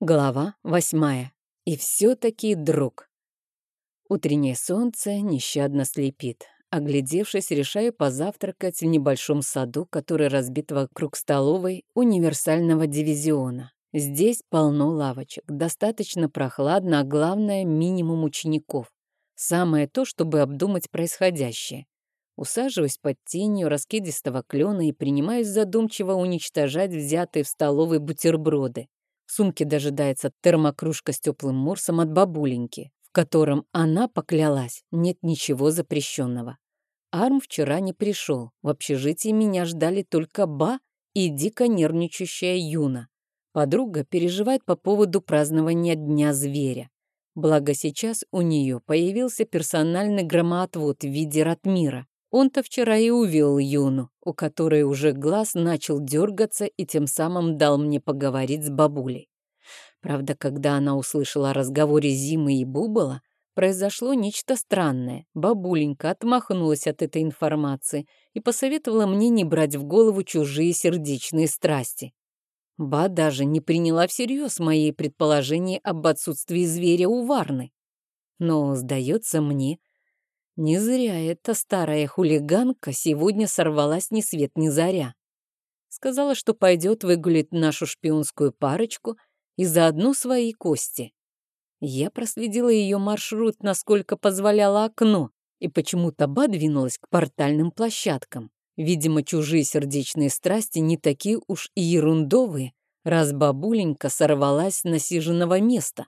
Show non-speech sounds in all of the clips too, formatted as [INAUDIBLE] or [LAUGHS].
Глава восьмая. И все-таки друг. Утреннее солнце нещадно слепит. Оглядевшись, решаю позавтракать в небольшом саду, который разбит вокруг столовой универсального дивизиона. Здесь полно лавочек, достаточно прохладно, а главное, минимум учеников. Самое то, чтобы обдумать происходящее. Усаживаюсь под тенью раскидистого клена и принимаюсь задумчиво уничтожать взятые в столовой бутерброды. В сумке дожидается термокружка с теплым морсом от бабуленьки, в котором она поклялась, нет ничего запрещенного. Арм вчера не пришел. В общежитии меня ждали только Ба и дико нервничающая Юна. Подруга переживает по поводу празднования Дня зверя. Благо сейчас у нее появился персональный громоотвод в виде Ратмира. Он-то вчера и увел Юну, у которой уже глаз начал дергаться и тем самым дал мне поговорить с бабулей. Правда, когда она услышала о разговоре Зимы и Бубала, произошло нечто странное. Бабуленька отмахнулась от этой информации и посоветовала мне не брать в голову чужие сердечные страсти. Ба даже не приняла всерьез мои предположения об отсутствии зверя у Варны. Но, сдается мне, не зря эта старая хулиганка сегодня сорвалась ни свет ни заря. Сказала, что пойдет выгулить нашу шпионскую парочку и заодно свои кости. Я проследила ее маршрут, насколько позволяло окно, и почему-то Ба двинулась к портальным площадкам. Видимо, чужие сердечные страсти не такие уж и ерундовые, раз бабуленька сорвалась с насиженного места.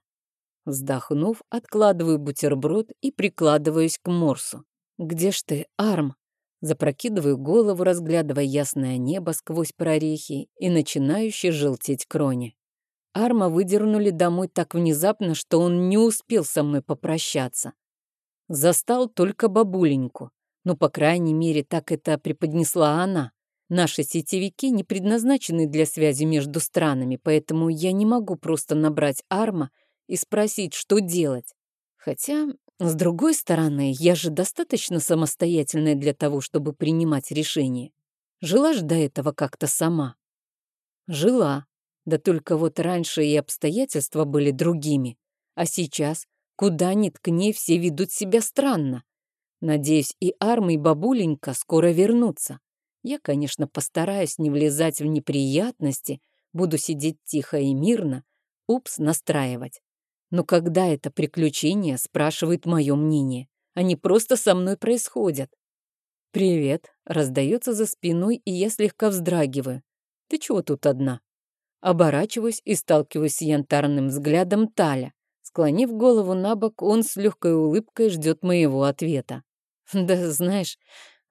Вздохнув, откладываю бутерброд и прикладываюсь к морсу. «Где ж ты, Арм?» Запрокидываю голову, разглядывая ясное небо сквозь прорехи и начинающие желтеть крони. Арма выдернули домой так внезапно, что он не успел со мной попрощаться. Застал только бабуленьку. Ну, по крайней мере, так это преподнесла она. Наши сетевики не предназначены для связи между странами, поэтому я не могу просто набрать Арма и спросить, что делать. Хотя, с другой стороны, я же достаточно самостоятельная для того, чтобы принимать решения. Жила ж до этого как-то сама. Жила. Да только вот раньше и обстоятельства были другими. А сейчас, куда ни ткни, все ведут себя странно. Надеюсь, и Арм, и бабуленька скоро вернутся. Я, конечно, постараюсь не влезать в неприятности, буду сидеть тихо и мирно, упс настраивать. Но когда это приключение спрашивает мое мнение, они просто со мной происходят. «Привет», — раздается за спиной, и я слегка вздрагиваю. «Ты чего тут одна?» Оборачиваюсь и сталкиваюсь с янтарным взглядом Таля. Склонив голову на бок, он с легкой улыбкой ждет моего ответа. [LAUGHS] Да, знаешь,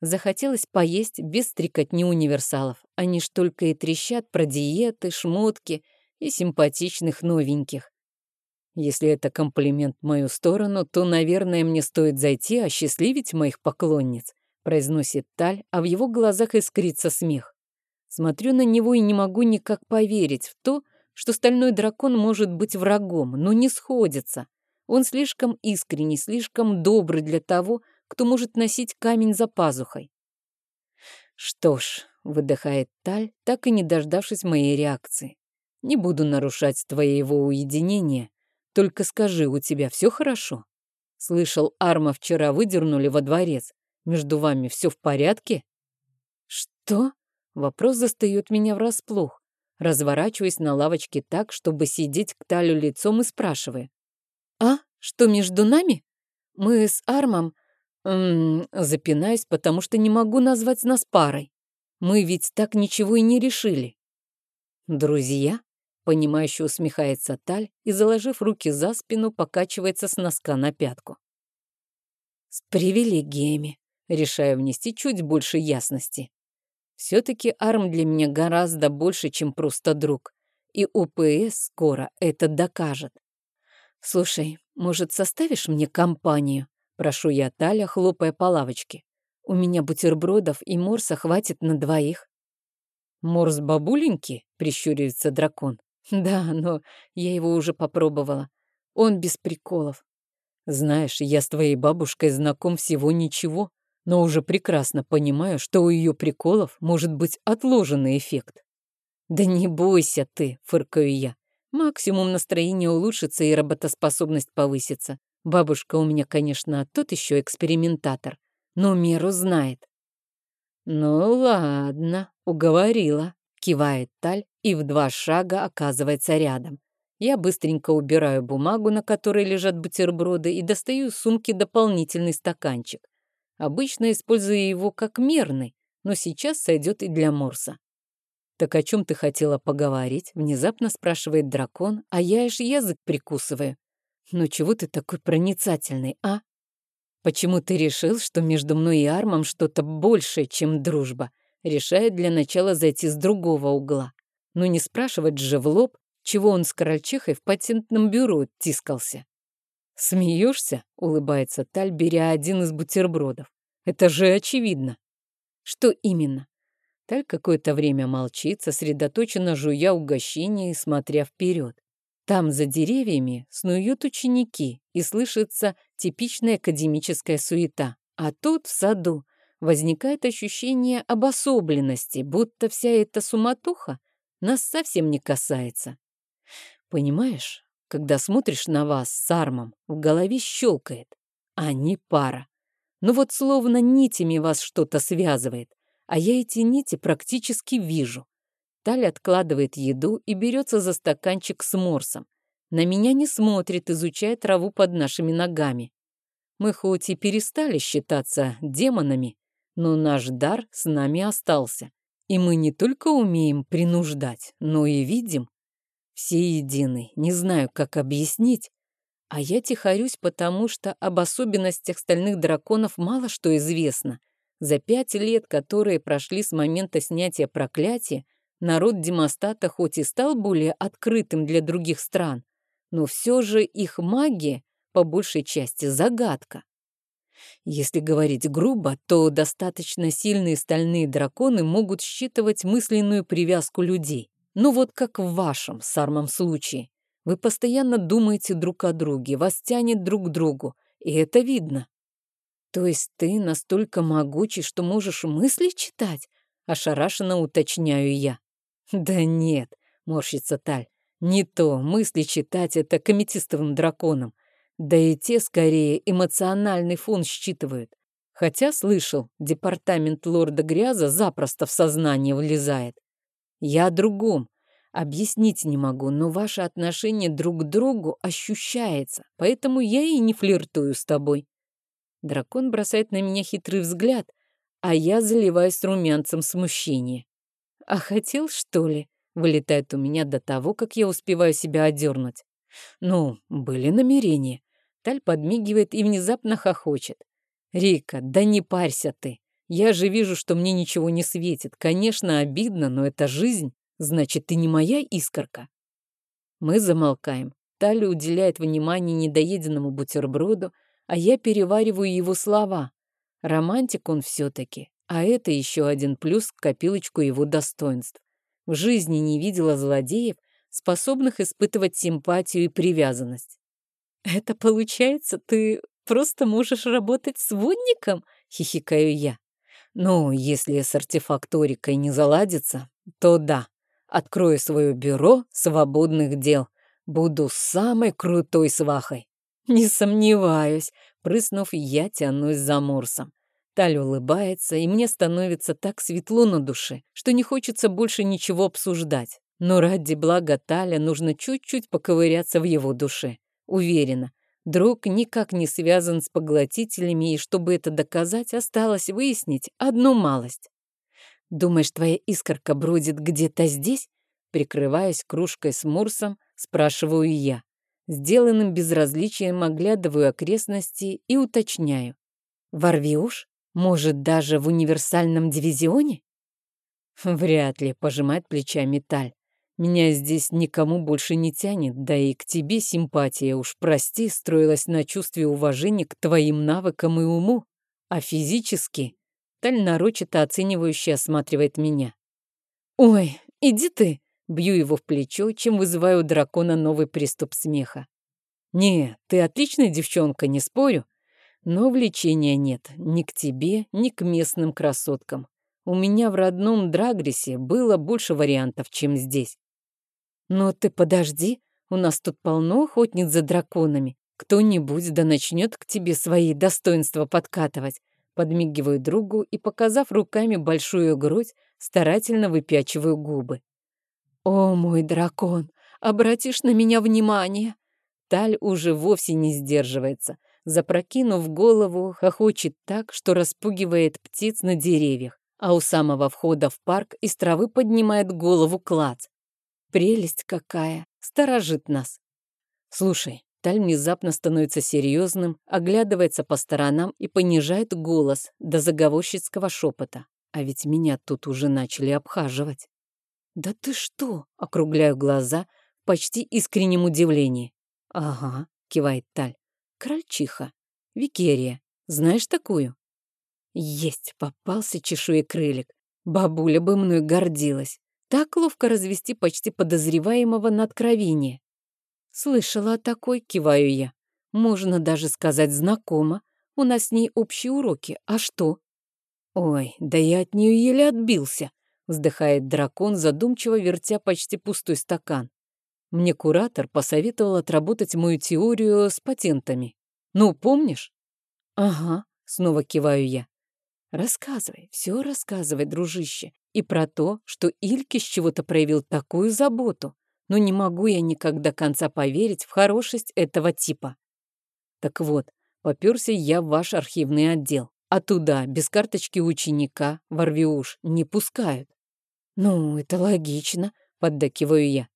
захотелось поесть без стрекотни универсалов. Они ж только и трещат про диеты, шмотки и симпатичных новеньких. Если это комплимент в мою сторону, то, наверное, мне стоит зайти осчастливить моих поклонниц, произносит Таль, а в его глазах искрится смех. Смотрю на него и не могу никак поверить в то, что стальной дракон может быть врагом, но не сходится. Он слишком искренний, слишком добрый для того, кто может носить камень за пазухой. Что ж, выдыхает Таль, так и не дождавшись моей реакции. Не буду нарушать твоего уединения, только скажи, у тебя все хорошо? Слышал, Арма вчера выдернули во дворец. Между вами все в порядке? Что? Вопрос застает меня врасплох. Разворачиваясь на лавочке так, чтобы сидеть к Талю лицом и спрашивая. «А? Что между нами? Мы с Армом...» М запинаюсь, потому что не могу назвать нас парой. Мы ведь так ничего и не решили. Друзья? Понимающе усмехается Таль и, заложив руки за спину, покачивается с носка на пятку. С привилегиями. Решаю внести чуть больше ясности. Все-таки Арм для меня гораздо больше, чем просто друг. И УПС скоро это докажет. Слушай, может, составишь мне компанию? Прошу я Таля, хлопая по лавочке. У меня бутербродов и морса хватит на двоих. «Морс бабуленьки?» — прищуривается дракон. Да, но я его уже попробовала. Он без приколов. Знаешь, я с твоей бабушкой знаком всего ничего, но уже прекрасно понимаю, что у ее приколов может быть отложенный эффект. Да не бойся ты, фыркаю я. Максимум настроение улучшится и работоспособность повысится. Бабушка у меня, конечно, тот еще экспериментатор, но меру знает. «Ну ладно, уговорила», — кивает Таль и в два шага оказывается рядом. Я быстренько убираю бумагу, на которой лежат бутерброды, и достаю из сумки дополнительный стаканчик. Обычно использую его как мерный, но сейчас сойдет и для Морса. «Так о чем ты хотела поговорить?» — внезапно спрашивает дракон, а я аж язык прикусываю. «Ну чего ты такой проницательный, а? Почему ты решил, что между мной и Армом что-то большее, чем дружба?» Решает для начала зайти с другого угла. Но не спрашивать же в лоб, чего он с Корольчихой в патентном бюро тискался. «Смеешься?» — улыбается Таль, беря один из бутербродов. «Это же очевидно». «Что именно?» Таль какое-то время молчит, сосредоточенно жуя угощение и смотря вперед. Там, за деревьями, снуют ученики, и слышится типичная академическая суета. А тут, в саду, возникает ощущение обособленности, будто вся эта суматоха нас совсем не касается. Понимаешь, когда смотришь на вас с Армом, в голове щелкает. Они пара. Ну вот словно нитями вас что-то связывает, а я эти нити практически вижу. Таль откладывает еду и берется за стаканчик с морсом. На меня не смотрит, изучая траву под нашими ногами. Мы хоть и перестали считаться демонами, но наш дар с нами остался. И мы не только умеем принуждать, но и видим. Все едины, не знаю, как объяснить. А я тихорюсь, потому что об особенностях стальных драконов мало что известно. За пять лет, которые прошли с момента снятия проклятия, народ Демостата хоть и стал более открытым для других стран, но все же их магия, по большей части, загадка. Если говорить грубо, то достаточно сильные стальные драконы могут считывать мысленную привязку людей. Ну вот как в вашем сармом случае. Вы постоянно думаете друг о друге, вас тянет друг к другу, и это видно. То есть ты настолько могучий, что можешь мысли читать? Ошарашенно уточняю я. Да нет, морщится Таль. Не то, мысли читать это кометистовым драконам. Да и те, скорее, эмоциональный фон считывают. Хотя, слышал, департамент лорда Гряза запросто в сознание влезает. Я о другом. Объяснить не могу, но ваше отношение друг к другу ощущается, поэтому я и не флиртую с тобой. Дракон бросает на меня хитрый взгляд, а я заливаюсь румянцем смущения. А хотел, что ли? Вылетает у меня до того, как я успеваю себя одернуть. Ну, были намерения. Таль подмигивает и внезапно хохочет. «Рика, да не парься ты. Я же вижу, что мне ничего не светит. Конечно, обидно, но это жизнь. Значит, ты не моя искорка. Мы замолкаем. Таля уделяет внимание недоеденному бутерброду, а я перевариваю его слова. Романтик он все-таки, а это еще один плюс к копилочку его достоинств. В жизни не видела злодеев, способных испытывать симпатию и привязанность. «Это получается, ты просто можешь работать с водником?» — хихикаю я. Ну, если с артефакторикой не заладится, то да. Открою свое бюро свободных дел. Буду самой крутой свахой. Не сомневаюсь. Прыснув, я тянусь за Морсом. Таль улыбается, и мне становится так светло на душе, что не хочется больше ничего обсуждать. Но ради блага Таля нужно чуть-чуть поковыряться в его душе. Уверена, Друг никак не связан с поглотителями, и чтобы это доказать, осталось выяснить одну малость. «Думаешь, твоя искорка бродит где-то здесь?» Прикрываясь кружкой с Мурсом, спрашиваю я. Сделанным безразличием оглядываю окрестности и уточняю. «Ворвиуш? Может, даже в универсальном дивизионе?» «Вряд ли», — пожимает плечами Таль. Меня здесь никому больше не тянет, да и к тебе симпатия, уж прости, строилась на чувстве уважения к твоим навыкам и уму. А физически Таль нарочито оценивающе осматривает меня. «Ой, иди ты!» Бью его в плечо, чем вызываю у дракона новый приступ смеха. «Не, ты отличная девчонка, не спорю. Но влечения нет ни к тебе, ни к местным красоткам. У меня в родном Драгрисе было больше вариантов, чем здесь. Но ты подожди, у нас тут полно охотниц за драконами. Кто-нибудь да начнет к тебе свои достоинства подкатывать. Подмигиваю другу и, показав руками большую грудь, старательно выпячиваю губы. «О, мой дракон, обратишь на меня внимание!» Таль уже вовсе не сдерживается. Запрокинув голову, хохочет так, что распугивает птиц на деревьях, а у самого входа в парк из травы поднимает голову клац. Прелесть какая! Сторожит нас. Слушай, Таль внезапно становится серьезным, оглядывается по сторонам и понижает голос до заговорщицкого шепота. А ведь меня тут уже начали обхаживать. «Да ты что?» — округляю глаза в почти искреннем удивлении. «Ага», — кивает Таль. «Крольчиха. Викерия. Знаешь такую?» «Есть, попался чешуекрылик. Бабуля бы мной гордилась. Так ловко развести почти подозреваемого на откровение. Слышала о такой, киваю я. Можно даже сказать знакомо. У нас с ней общие уроки. А что? Ой, да я от нее еле отбился, вздыхает дракон, задумчиво вертя почти пустой стакан. Мне куратор посоветовал отработать мою теорию с патентами. Ну, помнишь? Ага, снова киваю я. Рассказывай, все рассказывай, дружище. И про то, что Ильке с чего-то проявил такую заботу но не могу я никогда конца поверить в хорошесть этого типа. Так вот, попёрся я в ваш архивный отдел, а туда без карточки ученика в Орвиуш не пускают. Ну, это логично, поддакиваю я.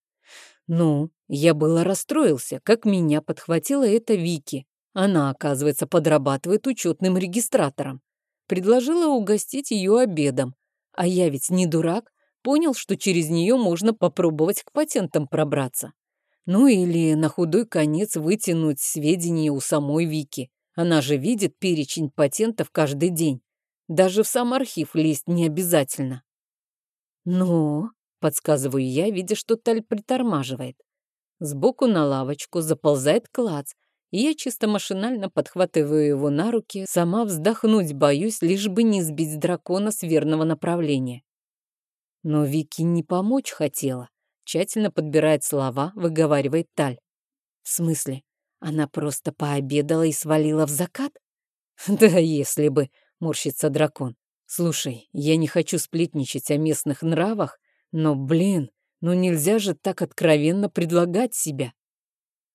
Ну, я было расстроился, как меня подхватила эта Вики. Она, оказывается, подрабатывает учетным регистратором. Предложила угостить ее обедом. А я ведь не дурак, Понял, что через нее можно попробовать к патентам пробраться. Ну или на худой конец вытянуть сведения у самой Вики. Она же видит перечень патентов каждый день. Даже в сам архив лезть не обязательно. Но, подсказываю я, видя, что Таль притормаживает. Сбоку на лавочку заползает клац, я чисто машинально подхватываю его на руки, сама вздохнуть боюсь, лишь бы не сбить дракона с верного направления. Но Вики не помочь хотела. Тщательно подбирает слова, выговаривает Таль. В смысле, она просто пообедала и свалила в закат? [LAUGHS] Да если бы, морщится дракон. Слушай, я не хочу сплетничать о местных нравах, но, блин, ну нельзя же так откровенно предлагать себя.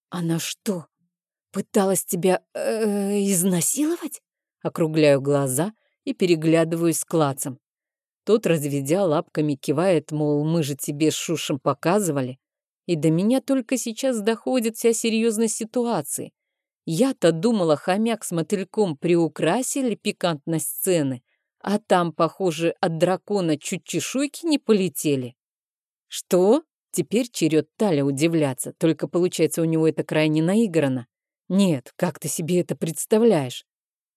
Она что, пыталась тебя э, изнасиловать? Округляю глаза и переглядываюсь с клацем. Тот, разведя лапками, кивает, мол, мы же тебе с Шушем показывали. И до меня только сейчас доходит вся серьезность ситуации. Я-то думала, хомяк с мотыльком приукрасили пикантность сцены, а там, похоже, от дракона чуть чешуйки не полетели. Что? Теперь черед Таля удивляться, только получается у него это крайне наиграно. Нет, как ты себе это представляешь?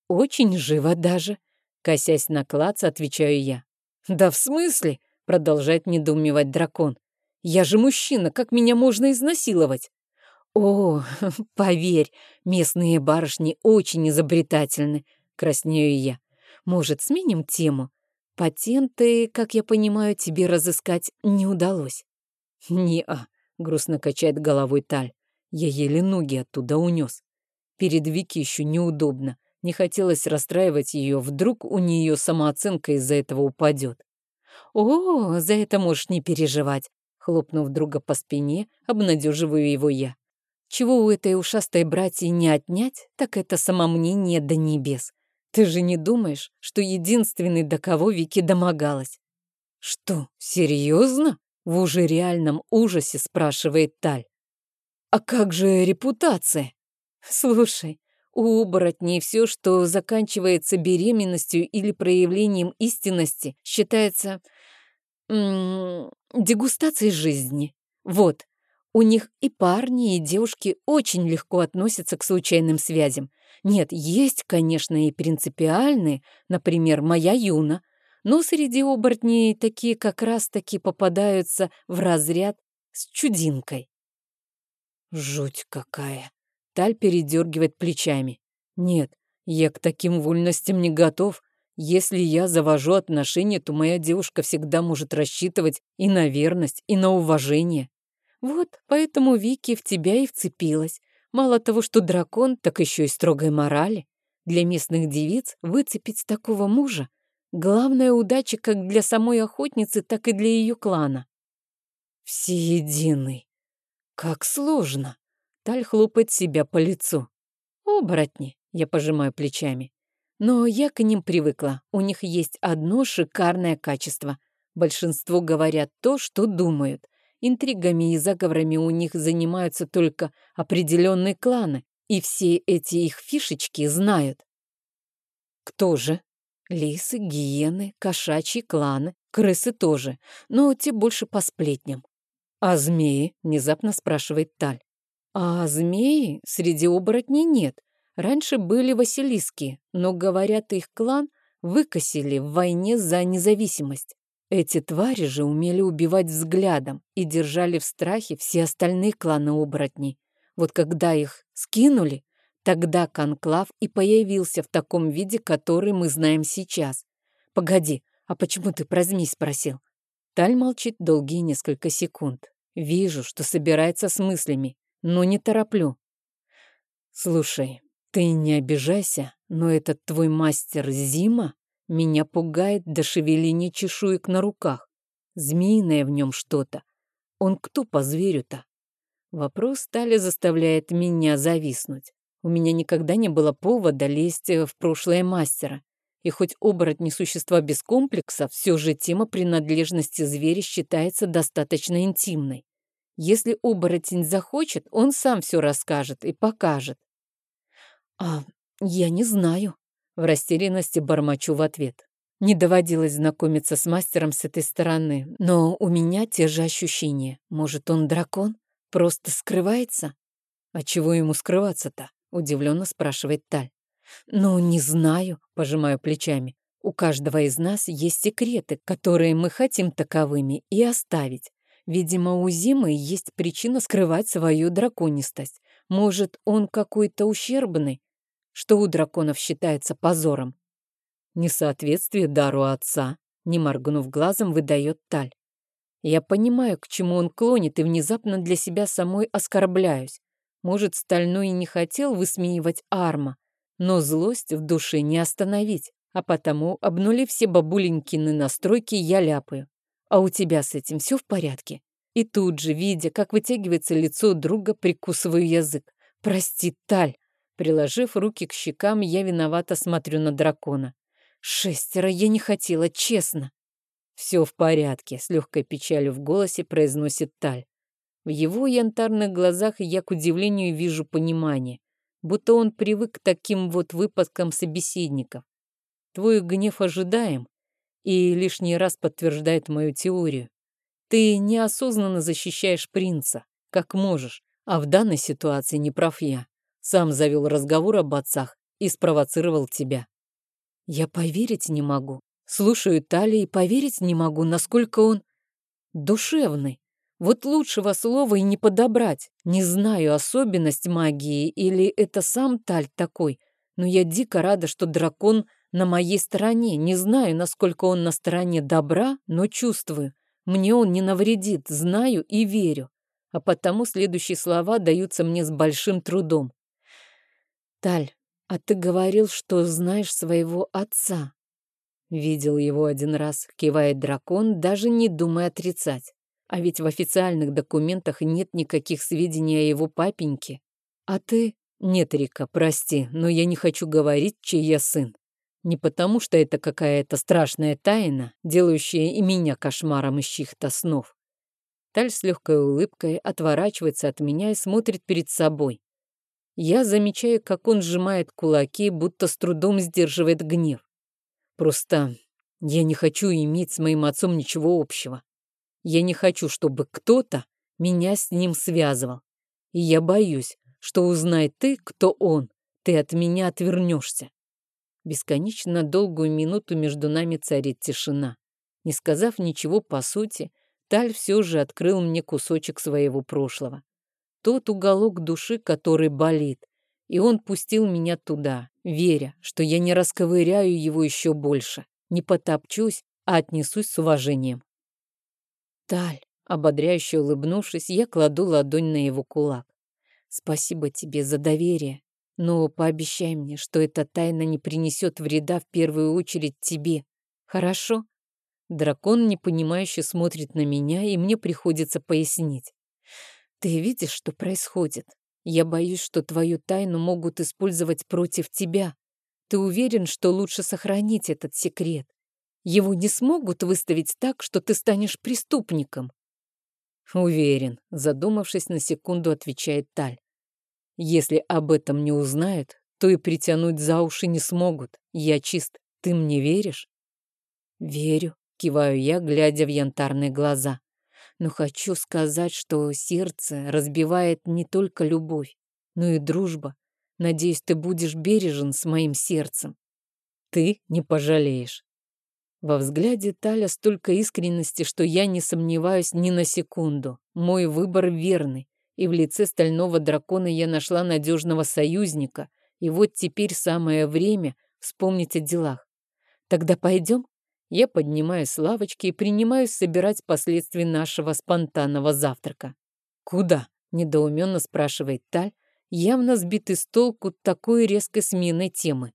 Очень живо даже. Косясь на клац, отвечаю я. «Да в смысле?» — продолжает недоумевать дракон. «Я же мужчина, как меня можно изнасиловать?» «О, [LAUGHS] поверь, местные барышни очень изобретательны», — краснею я. «Может, сменим тему? Патенты, как я понимаю, тебе разыскать не удалось». «Не-а», — грустно качает головой Таль. «Я еле ноги оттуда унес. Перед Вики еще неудобно. Не хотелось расстраивать ее, вдруг у нее самооценка из-за этого упадет. «О, за это можешь не переживать», — хлопнув друга по спине, обнадеживаю его я. «Чего у этой ушастой братьи не отнять, так это самомнение до небес. Ты же не думаешь, что единственный, до кого Вики домогалась?» «Что, серьезно?» — в уже реальном ужасе спрашивает Таль. «А как же репутация?» «Слушай, у оборотней все, что заканчивается беременностью или проявлением истинности, считается дегустацией жизни. Вот, у них и парни, и девушки очень легко относятся к случайным связям. Нет, есть, конечно, и принципиальные, например, моя Юна, но среди оборотней такие как раз-таки попадаются в разряд с чудинкой. Жуть какая! Таль передергивает плечами. Нет, я к таким вольностям не готов. Если я завожу отношения, то моя девушка всегда может рассчитывать и на верность, и на уважение. Вот, поэтому Вики в тебя и вцепилась. Мало того, что дракон, так еще и строгой морали. Для местных девиц выцепить такого мужа — главная удача как для самой охотницы, так и для ее клана. Всеединый. Как сложно. Таль хлопает себя по лицу. Оборотни, я пожимаю плечами. Но я к ним привыкла. У них есть одно шикарное качество. Большинство говорят то, что думают. Интригами и заговорами у них занимаются только определенные кланы, и все эти их фишечки знают. Кто же? Лисы, гиены, кошачьи кланы, крысы тоже, но те больше по сплетням. «А змеи?» — внезапно спрашивает Таль. «А змеи среди оборотней нет. Раньше были Василиски, но, говорят, их клан выкосили в войне за независимость. Эти твари же умели убивать взглядом и держали в страхе все остальные кланы оборотней. Вот когда их скинули, тогда конклав и появился в таком виде, который мы знаем сейчас. «Погоди, а почему ты про змей спросил?» Таль молчит долгие несколько секунд. Вижу, что собирается с мыслями, но не тороплю. «Слушай, ты не обижайся, но этот твой мастер Зима меня пугает до шевеления чешуек на руках. Змеиное в нем что-то. Он кто по зверю-то? Вопрос стали заставляет меня зависнуть. У меня никогда не было повода лезть в прошлое мастера. И хоть оборотни существа без комплекса, все же тема принадлежности зверя считается достаточно интимной. Если оборотень захочет, он сам все расскажет и покажет. А я не знаю. В растерянности бормочу в ответ. Не доводилось знакомиться с мастером с этой стороны, но у меня те же ощущения. Может, он дракон? Просто скрывается? А чего ему скрываться-то? Удивленно спрашивает Таль. Ну, не знаю, пожимаю плечами. У каждого из нас есть секреты, которые мы хотим таковыми и оставить. Видимо, у Зимы есть причина скрывать свою драконистость. Может, он какой-то ущербный, что у драконов считается позором. Несоответствие дару отца, не моргнув глазом, выдает Таль. Я понимаю, к чему он клонит, и внезапно для себя самой оскорбляюсь. Может, Стальной и не хотел высмеивать Арма, но злость в душе не остановить, а потому, обнулив все бабуленькины настройки, я ляпаю. А у тебя с этим все в порядке? И тут же, видя, как вытягивается лицо друга, прикусываю язык. Прости, Таль, Приложив руки к щекам, я виновато смотрю на дракона. «Шестеро я не хотела, честно!» «Все в порядке», — с легкой печалью в голосе произносит Таль. В его янтарных глазах я, к удивлению, вижу понимание, будто он привык к таким вот выпадкам собеседников. Твой гнев ожидаем и лишний раз подтверждает мою теорию. Ты неосознанно защищаешь принца, как можешь, а в данной ситуации не прав я. Сам завел разговор об отцах и спровоцировал тебя. Я поверить не могу. Слушаю Тали и поверить не могу, насколько он душевный. Вот лучшего слова и не подобрать. Не знаю, особенность магии или это сам Таль такой, но я дико рада, что дракон на моей стороне. Не знаю, насколько он на стороне добра, но чувствую. Мне он не навредит, знаю и верю. А потому следующие слова даются мне с большим трудом. «Таль, а ты говорил, что знаешь своего отца». Видел его один раз, кивает дракон, даже не думая отрицать. А ведь в официальных документах нет никаких сведений о его папеньке. А ты... Нет, Рика, прости, но я не хочу говорить, чей я сын. Не потому, что это какая-то страшная тайна, делающая и меня кошмаром из чьих-то снов. Таль с легкой улыбкой отворачивается от меня и смотрит перед собой. Я замечаю, как он сжимает кулаки, будто с трудом сдерживает гнев. Просто я не хочу иметь с моим отцом ничего общего. Я не хочу, чтобы кто-то меня с ним связывал. И я боюсь, что узнай ты, кто он, ты от меня отвернешься. Бесконечно долгую минуту между нами царит тишина. Не сказав ничего по сути, Таль все же открыл мне кусочек своего прошлого тот уголок души, который болит. И он пустил меня туда, веря, что я не расковыряю его еще больше, не потопчусь, а отнесусь с уважением. «Таль, Ободряюще улыбнувшись, я кладу ладонь на его кулак. Спасибо тебе за доверие, но пообещай мне, что эта тайна не принесет вреда в первую очередь тебе. Хорошо? Дракон непонимающе смотрит на меня, и мне приходится пояснить. Ты видишь, что происходит? Я боюсь, что твою тайну могут использовать против тебя. Ты уверен, что лучше сохранить этот секрет? Его не смогут выставить так, что ты станешь преступником. Уверен, задумавшись на секунду, отвечает Таль. Если об этом не узнают, то и притянуть за уши не смогут. Я чист. Ты мне веришь? Верю, киваю я, глядя в янтарные глаза. Но хочу сказать, что сердце разбивает не только любовь, но и дружба. Надеюсь, ты будешь бережен с моим сердцем. Ты не пожалеешь. Во взгляде Таля столько искренности, что я не сомневаюсь ни на секунду. Мой выбор верный, и в лице стального дракона я нашла надежного союзника, и вот теперь самое время вспомнить о делах. Тогда пойдем? Я поднимаюсь с лавочки и принимаюсь собирать последствия нашего спонтанного завтрака. «Куда?» — недоуменно спрашивает Таль, явно сбитый с толку такой резкой сменой темы.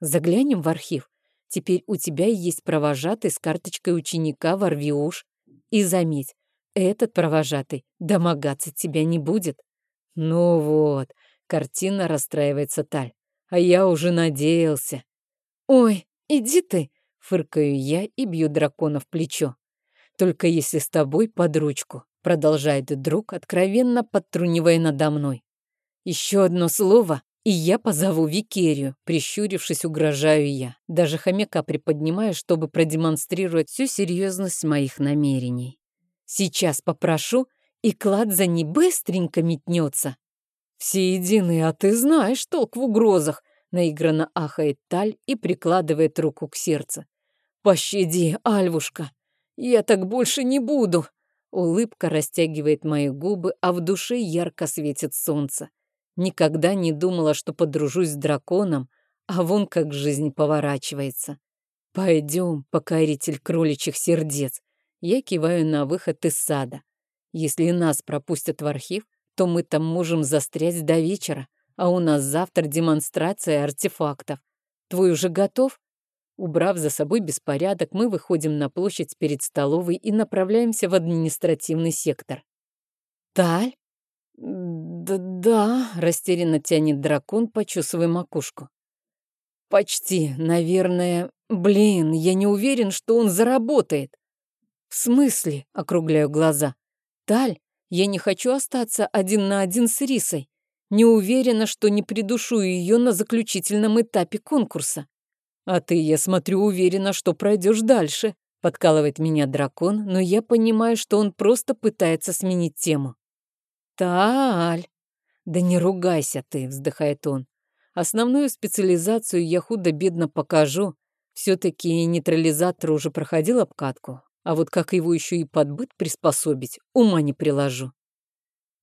«Заглянем в архив. Теперь у тебя есть провожатый с карточкой ученика Варвиуш. И заметь, этот провожатый домогаться тебя не будет». «Ну вот», — картина расстраивается Таль, «а я уже надеялся». «Ой, иди ты!» Фыркаю я и бью дракона в плечо. «Только если с тобой под ручку», — продолжает друг, откровенно подтрунивая надо мной. «Еще одно слово, и я позову Викерию», — прищурившись, угрожаю я. Даже хомяка приподнимаю, чтобы продемонстрировать всю серьезность моих намерений. «Сейчас попрошу, и клад за ней быстренько метнется». «Все единые, а ты знаешь толк в угрозах», — наигранно ахает Таль и прикладывает руку к сердцу. «Пощади, Альвушка, я так больше не буду!» Улыбка растягивает мои губы, а в душе ярко светит солнце. Никогда не думала, что подружусь с драконом, а вон как жизнь поворачивается. «Пойдем, покоритель кроличьих сердец!» Я киваю на выход из сада. Если нас пропустят в архив, то мы там можем застрять до вечера, а у нас завтра демонстрация артефактов. Твой уже готов? Убрав за собой беспорядок, мы выходим на площадь перед столовой и направляемся в административный сектор. «Таль?» «Да-да», — растерянно тянет дракон, почесывая макушку. «Почти, наверное. Блин, я не уверен, что он заработает». «В смысле?» — округляю глаза. «Таль, я не хочу остаться один на один с Рисой. Не уверена, что не придушу ее на заключительном этапе конкурса. «А ты, я смотрю, уверена, что пройдешь дальше», — подкалывает меня дракон, но я понимаю, что он просто пытается сменить тему. «Таль!» «Да не ругайся ты», — вздыхает он. «Основную специализацию я худо-бедно покажу. Все-таки нейтрализатор уже проходил обкатку, а вот как его еще и под быт приспособить, ума не приложу».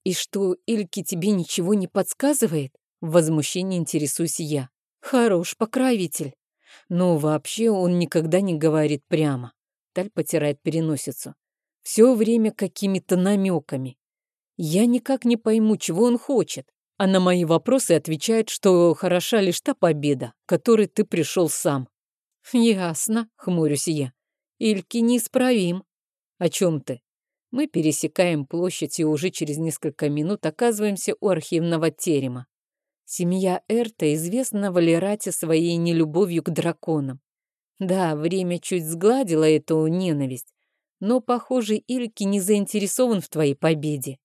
«И что, Ильки тебе ничего не подсказывает?» В возмущении интересуюсь я. «Хорош покровитель». Но вообще он никогда не говорит прямо. Таль потирает переносицу. Все время какими-то намеками. Я никак не пойму, чего он хочет. А на мои вопросы отвечает, что хороша лишь та победа, которой ты пришел сам. Ясно, хмурюсь я. Ильки неисправим. О чем ты? Мы пересекаем площадь и уже через несколько минут оказываемся у архивного терема. Семья Эрта известна в Алирате своей нелюбовью к драконам. Да, время чуть сгладило эту ненависть, но, похоже, Ильки не заинтересован в твоей победе.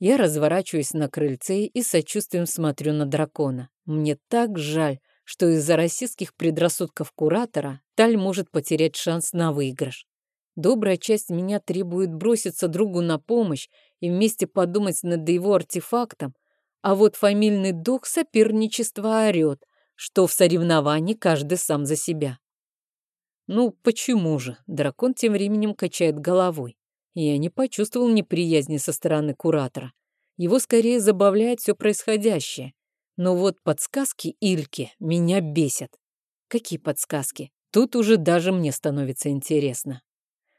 Я разворачиваюсь на крыльце и сочувствием смотрю на дракона. Мне так жаль, что из-за российских предрассудков куратора Таль может потерять шанс на выигрыш. Добрая часть меня требует броситься другу на помощь и вместе подумать над его артефактом, а вот фамильный дух соперничества орет, что в соревновании каждый сам за себя. Ну, почему же? Дракон тем временем качает головой. Я не почувствовал неприязни со стороны куратора. Его скорее забавляет все происходящее. Но вот подсказки Ильки меня бесят. Какие подсказки? Тут уже даже мне становится интересно.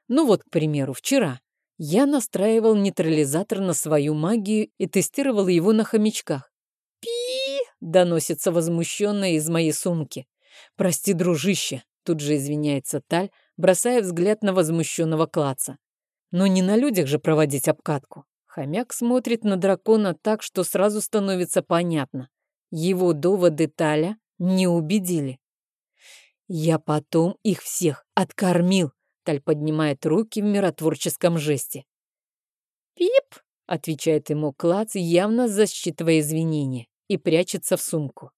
Ну вот, к примеру, вчера Я настраивал нейтрализатор на свою магию и тестировал его на хомячках. «Пи!» — доносится возмущенно из моей сумки. «Прости, дружище!» — тут же извиняется Таль, бросая взгляд на возмущенного клаца. «Но не на людях же проводить обкатку!» Хомяк смотрит на дракона так, что сразу становится понятно. Его доводы Таля не убедили. «Я потом их всех откормил», — Таль поднимает руки в миротворческом жесте. «Пип», — отвечает ему Клац, явно засчитывая извинения, и прячется в сумку.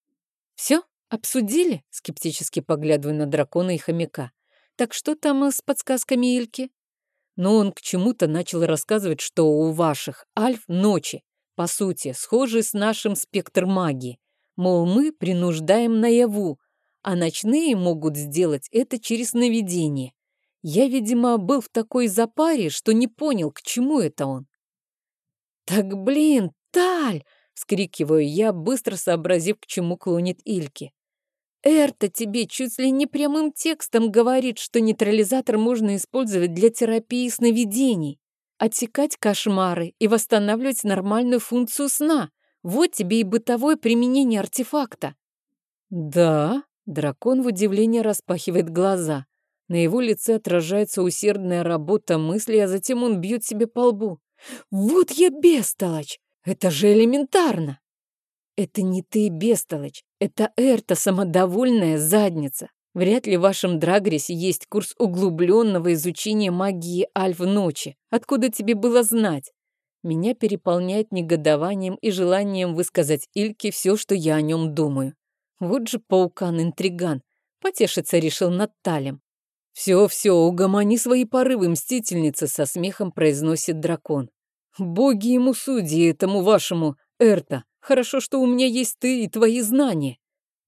«Все, обсудили?» — скептически поглядывая на дракона и хомяка. «Так что там с подсказками Ильки?» Но он к чему-то начал рассказывать, что у ваших альф ночи, по сути, схожи с нашим спектр магии. Мол, мы принуждаем наяву, а ночные могут сделать это через наведение. Я, видимо, был в такой запаре, что не понял, к чему это он. «Так, блин, Таль!» — вскрикиваю я, быстро сообразив, к чему клонит Ильки. «Эрта тебе чуть ли не прямым текстом говорит, что нейтрализатор можно использовать для терапии сновидений, отсекать кошмары и восстанавливать нормальную функцию сна. Вот тебе и бытовое применение артефакта». «Да?» Дракон в удивлении распахивает глаза. На его лице отражается усердная работа мысли, а затем он бьет себе по лбу. «Вот я бестолочь! Это же элементарно!» «Это не ты, бестолочь, это Эрта, самодовольная задница. Вряд ли в вашем Драгресе есть курс углубленного изучения магии Альф ночи. Откуда тебе было знать?» Меня переполняет негодованием и желанием высказать Ильке все, что я о нем думаю. Вот же паукан-интриган. Потешиться решил над Талем. «Все-все, угомони свои порывы, мстительница!» со смехом произносит дракон. «Боги ему судьи, этому вашему Эрта. Хорошо, что у меня есть ты и твои знания».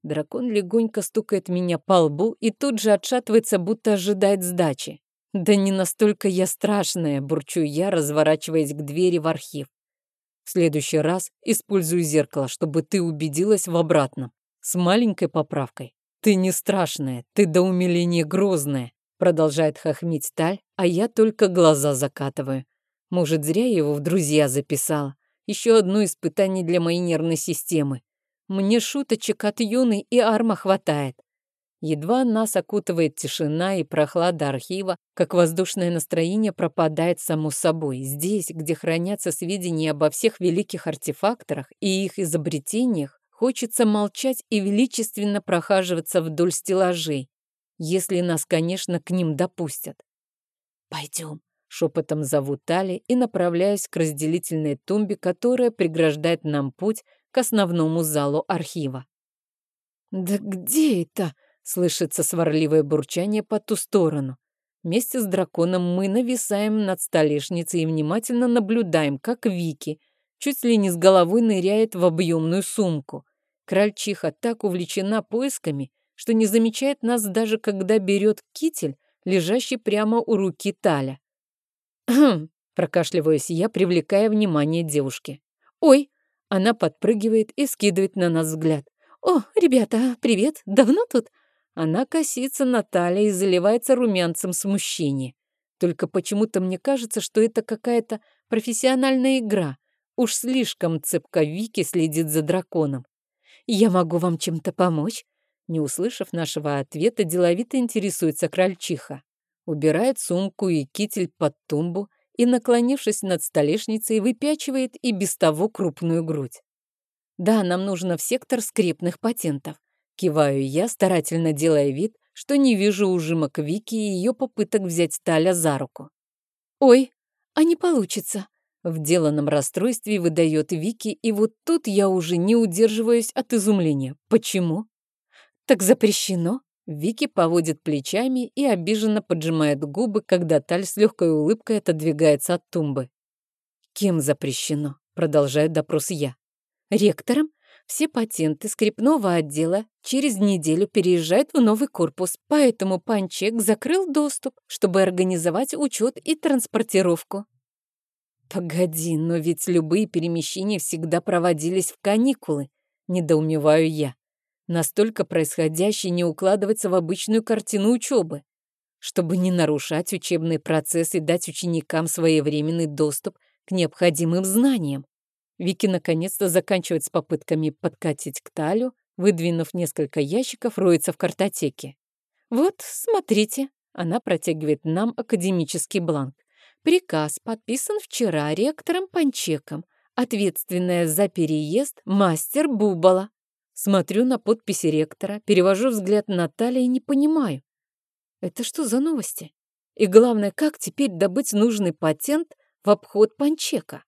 Дракон легонько стукает меня по лбу и тут же отшатывается, будто ожидает сдачи. «Да не настолько я страшная», — бурчу я, разворачиваясь к двери в архив. «В следующий раз использую зеркало, чтобы ты убедилась в обратном с маленькой поправкой. «Ты не страшная, ты до умиления грозная», продолжает хохмить Таль, а я только глаза закатываю. Может, зря я его в друзья записала. Еще одно испытание для моей нервной системы. Мне шуточек от Юны и Арма хватает. Едва нас окутывает тишина и прохлада архива, как воздушное настроение пропадает само собой. Здесь, где хранятся сведения обо всех великих артефакторах и их изобретениях, Хочется молчать и величественно прохаживаться вдоль стеллажей, если нас, конечно, к ним допустят. «Пойдем», — шепотом зову Тали и направляюсь к разделительной тумбе, которая преграждает нам путь к основному залу архива. «Да где это?» — слышится сварливое бурчание по ту сторону. Вместе с драконом мы нависаем над столешницей и внимательно наблюдаем, как Вики — чуть ли не с головой ныряет в объемную сумку. Крольчиха так увлечена поисками, что не замечает нас даже когда берет китель, лежащий прямо у руки Таля. «Хм!» — прокашливаюсь я, привлекая внимание девушки. «Ой!» — она подпрыгивает и скидывает на нас взгляд. «О, ребята, привет! Давно тут?» Она косится на Таля и заливается румянцем смущения. Только почему-то мне кажется, что это какая-то профессиональная игра, Уж слишком цепко Вики следит за драконом. «Я могу вам чем-то помочь?» Не услышав нашего ответа, деловито интересуется крольчиха. Убирает сумку и китель под тумбу и, наклонившись над столешницей, выпячивает и без того крупную грудь. «Да, нам нужно в сектор скрепных патентов», киваю я, старательно делая вид, что не вижу ужимок Вики и ее попыток взять Таля за руку. «Ой, а не получится», в деланном расстройстве выдает Вики, и вот тут я уже не удерживаюсь от изумления. Почему? Так запрещено. Вики поводит плечами и обиженно поджимает губы, когда Таль с легкой улыбкой отодвигается от тумбы. «Кем запрещено?» — продолжает допрос я. «Ректором. Все патенты скрипного отдела через неделю переезжают в новый корпус, поэтому Панчек закрыл доступ, чтобы организовать учет и транспортировку. Погоди, но ведь любые перемещения всегда проводились в каникулы, недоумеваю я. Настолько происходящее не укладывается в обычную картину учебы. чтобы не нарушать учебный процесс и дать ученикам своевременный доступ к необходимым знаниям. Вики наконец-то заканчивает с попытками подкатить к Талю, выдвинув несколько ящиков, роется в картотеке. «Вот, смотрите», — она протягивает нам академический бланк. «Приказ подписан вчера ректором Панчеком. Ответственная за переезд мастер Бубала». Смотрю на подписи ректора, перевожу взгляд на Тали и не понимаю. Это что за новости? И главное, как теперь добыть нужный патент в обход Панчека?